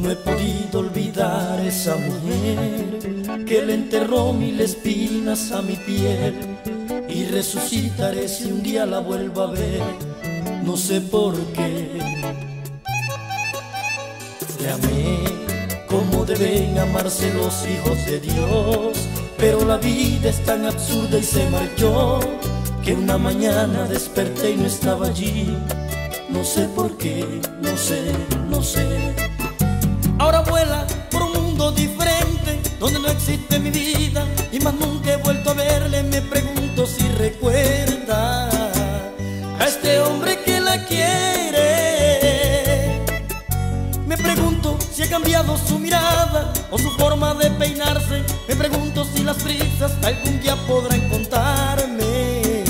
No he podido olvidar esa mujer que le enterró mil espinas a mi piel y resucitaré si un día la vuelvo a ver, no sé por qué. Le amé como deben amarse los hijos de Dios, pero la vida es tan absurda y se marchó que una mañana desperté y no estaba allí. No sé por qué, no sé, no sé. Ahora vuela por un mundo diferente, donde no existe mi vida y más nunca he vuelto a verle. Me pregunto si recuerda a este hombre que la quiere. Me pregunto si ha cambiado su mirada o su forma de peinarse. Me pregunto si las prisas algún día podrán contarme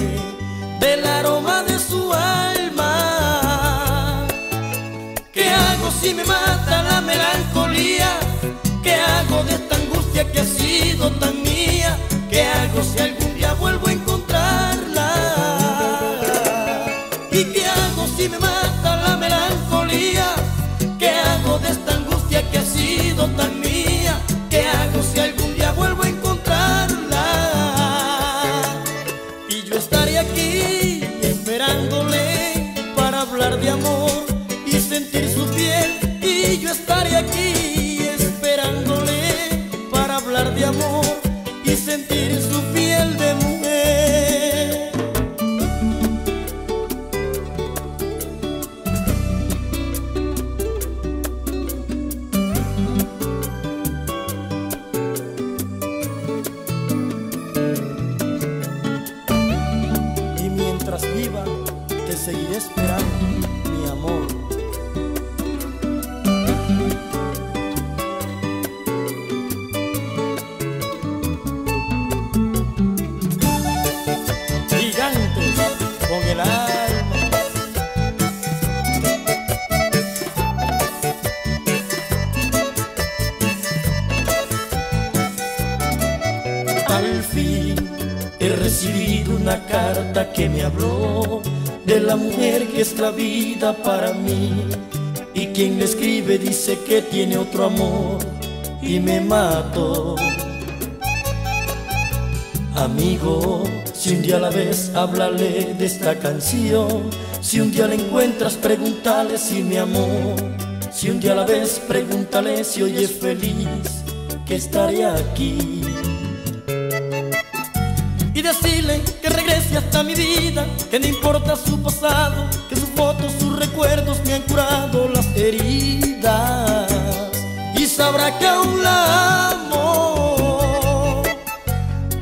del aroma de su alma. Si me mata la melancolía? ¿Qué hago de esta angustia que ha sido tan mía? ¿Qué hago si algún día vuelvo a encontrarla? ¿Y qué hago si me mata la melancolía? ¿Qué hago de esta angustia que ha sido tan mía? ¿Qué hago si algún día vuelvo a encontrarla? Y yo estaré aquí esperándole para hablar de amor y sentir su seguiré esperando, mi amor. Con el alma. Al fin he recibido una carta que me habló de la mujer que es la vida para mí. Y quien le escribe dice que tiene otro amor y me mato. Amigo, si un día la ves, háblale de esta canción. Si un día la encuentras, pregúntale si me amó. Si un día la ves, pregúntale si hoy es feliz, que estaré aquí y decirle que regrese hasta mi vida, que no importa su pasado, que sus fotos, sus recuerdos me han curado las heridas y sabrá que aún la amo.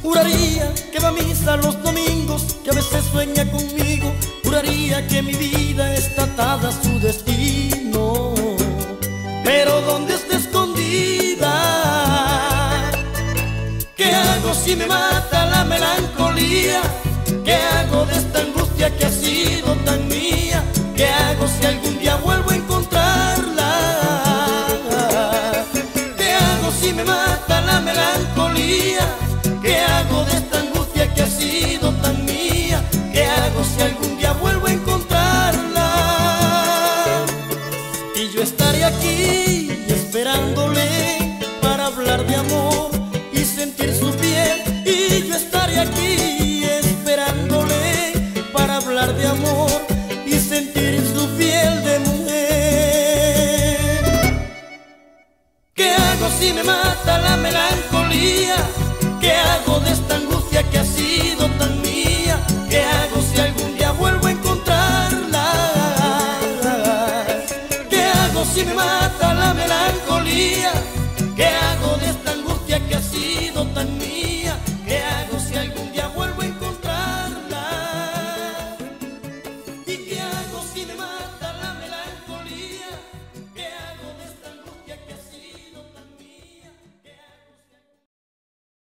Juraría que va a misa los domingos, que a veces sueña conmigo, juraría que mi vida está atada a su destino, pero ¿dónde está escondida? ¿Qué hago si me mata ¿Qué hago de esta angustia que ha sido tan mía? ¿Qué hago si algún día vuelvo a encontrarla? ¿Qué hago si me mata si me mata la melancolía? ¿Qué hago después?